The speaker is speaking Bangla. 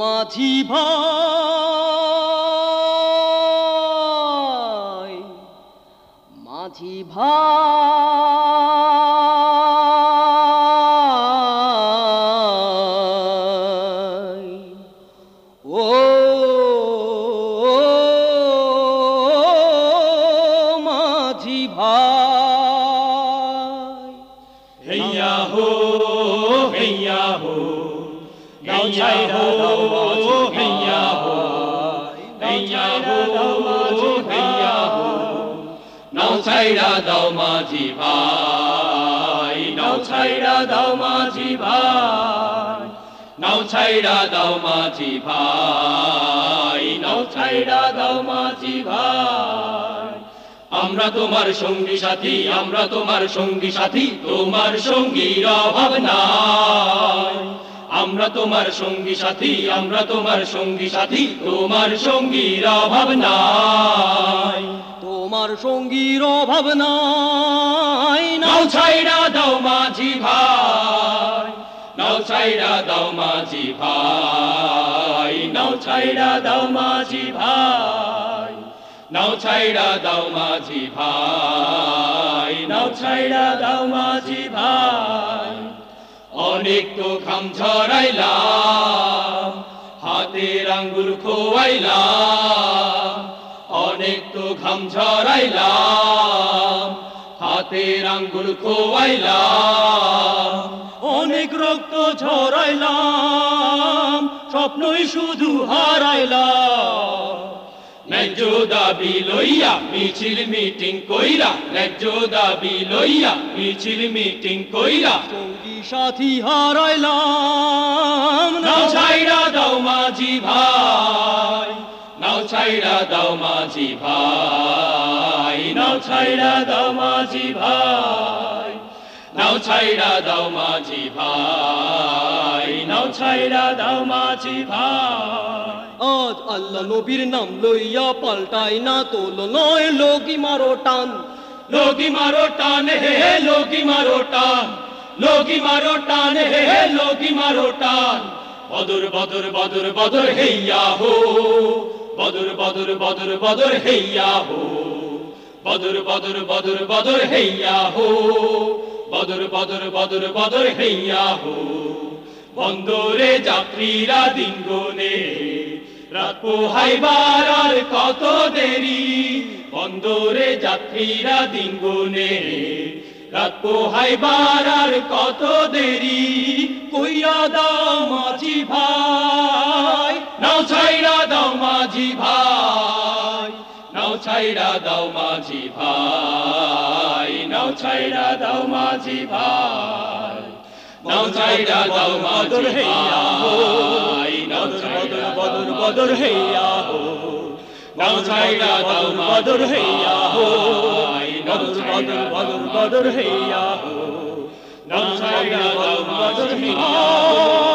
মাঝি ভাই মাঝি ভাই। ও মাঝি ভাই। হো হো। আমরা তোমার সঙ্গী সাথী আমরা তোমার সঙ্গী সাথী তোমার সঙ্গীর অভাব নাই আমরা তোমার সঙ্গী সাথী আমরা তোমার সঙ্গী সাথী তোমার সঙ্গীর অভাব নাই। তোমার সঙ্গীর অভাব নাই। নাও ছাইরা দাও মাঝি ভাই নাও ছাইরা দাও মাঝি ভাই নাও ছাইরা দাও মাঝি ভাই নাও ছাইরা দাও মাঝি ভাই নাও ছাইরা দাও মাঝি ভাই। অনেক তো খাম ঝরাইলাম, হাতের আঙ্গুল খোয়াইলাম অনেক তো ঘাম ঝরাইলাম, হাতের আঙ্গুল খোয়াইলাম, অনেক রক্ত ঝরাইলাম, স্বপ্নই শুধু হারাইলাম। ন্যায্য দাবি লইয়া মিছিল মিটিং কইরা ন্যায্য দাবি লইয়া মিছিল মিটিং কইরা। সঙ্গী সাথী হারাইলাম নাও ছাইরা দাও মাঝি ভাই নাও ছাইরা দাও মাঝি ভাই নাও ছাইরা দাও মাঝি ভাই নাও ছাইরা দাও মাঝি ভাই নাও ছাইরা দাও মাঝি ভাই। আজ আল্লাহ নবীর নাম লইয়া পাল্টাই না তোল নয় লোকি মারো টান। লোকি মারো টান, হে লোকি মারো টান। লোকি মারো টান, হে হে লোকি মারো টান। বদর বদর বদর বদর হেইয়া হো। বদর বদর বদর বদর হেইয়া হো। বদর বদর বদর বদর হেইয়া হো। বদর বদর বদর বদর হেইয়া হো। বন্দরে যাত্রীরা দিন গোনে রাত পোহাইবার আর কত দেরি? বন্দরে যাত্রীরা দিন গুনে রাত পোহাইবার আর কত দেরি? কইরা দাও মাঝি ভাই। নাও ছাইরা দাও মাঝি ভাই। নাও ছাইরা দাও মাঝি ভাই। নাও ছাইরা দাও মাঝি ভাই। নাও ছাইরা দাও মাঝি ভাই। বদর হইয়া হো। নাও ছাইরা দাও বদর হইয়া হো। নাও বদর বদর বদর হেইয়া হো। নাও ছাইরা দাও বদর হো হেইয়া